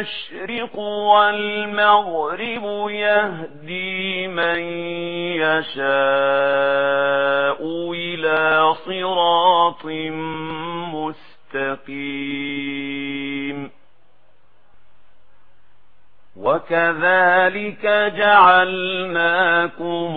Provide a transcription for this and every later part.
المشرق والمغرب يهدي من يشاء إلى صراط مستقيم. وكذلك جعلناكم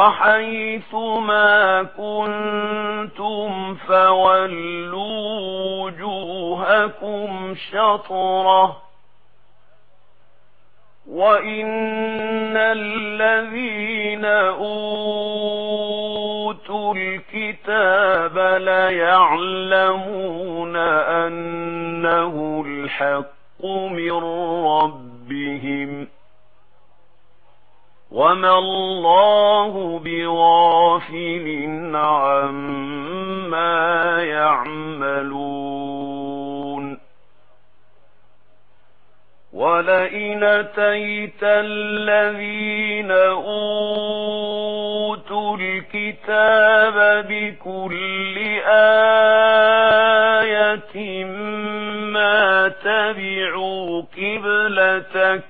وحيث ما كنتم فولوا وجوهكم شطرة وإن الذين أوتوا الكتاب ليعلمون أنه الحق من ربهم وما الله بغافل عما يعملون ولئن تيت الذين أوتوا الكتاب بكل آية ما تبعوا قبلتك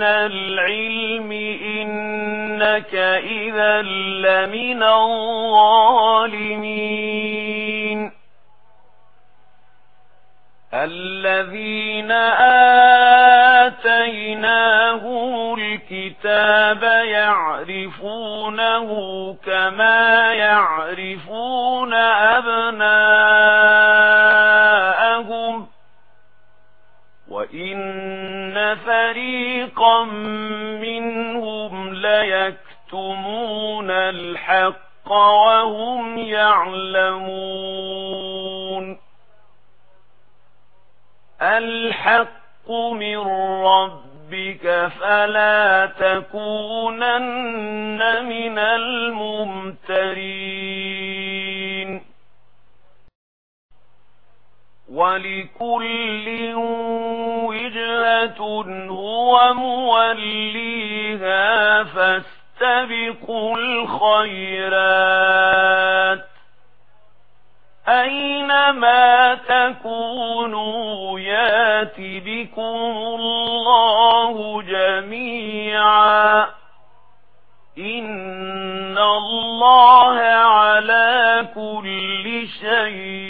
مِنَ الْعِلْمِ إِنَّكَ إِذًا لَّمِنَ الظَّالِمِينَ. الَّذِينَ آتَيْنَاهُمُ الْكِتَابَ يَعْرِفُونَهُ كَمَا يَعْرِفُونَ أَبْنَاءَهُمْ. منهم ليكتمون الحق وهم يعلمون الحق من ربك فلا تكونن من الممترين ولكل وجهة وموليها فاستبقوا الخيرات. أينما تكونوا ياتي بكم الله جميعا. إن الله على كل شيء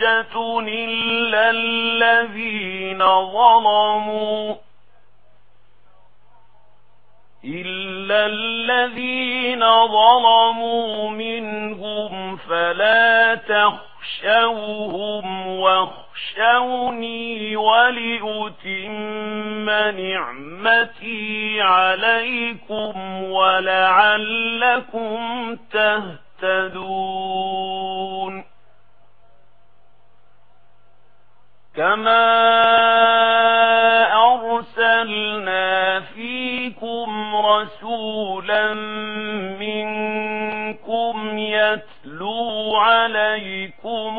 حجة إلا الذين ظلموا. إلا الذين ظلموا منهم فلا تخشوهم واخشوني ولأتم نعمتي عليكم ولعلكم تهتدون. كما أرسلنا فيكم رسولا منكم يتلو عليكم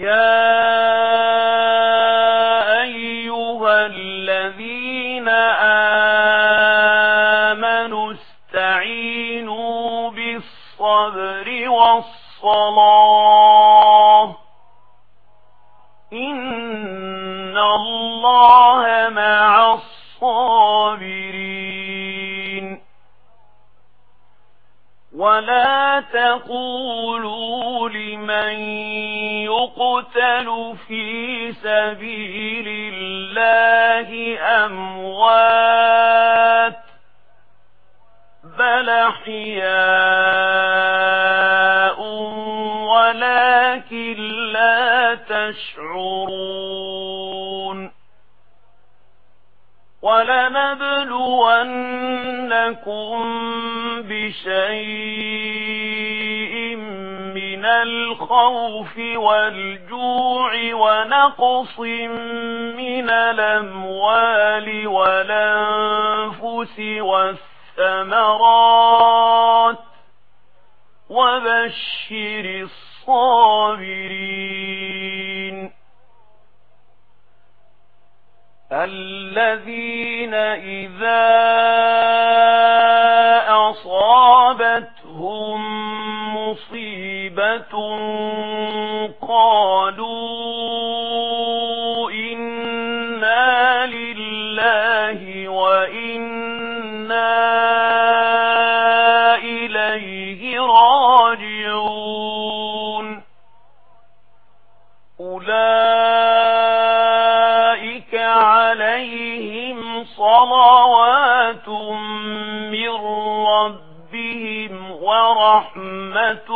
يا أيها الذين آمنوا استعينوا بالصبر والصلاة إن الله مع الصابرين ولا تقولوا لمن تقتل في سبيل الله أموات بل حياء ولكن لا تشعرون ولنبلونكم بشيء الخوف والجوع ونقص من الأموال والأنفس والثمرات وبشر الصابرين. الذين إذا قالوا إنا لله وإنا إليه راجعون أولئك عليهم صلوات من ربهم ورحمة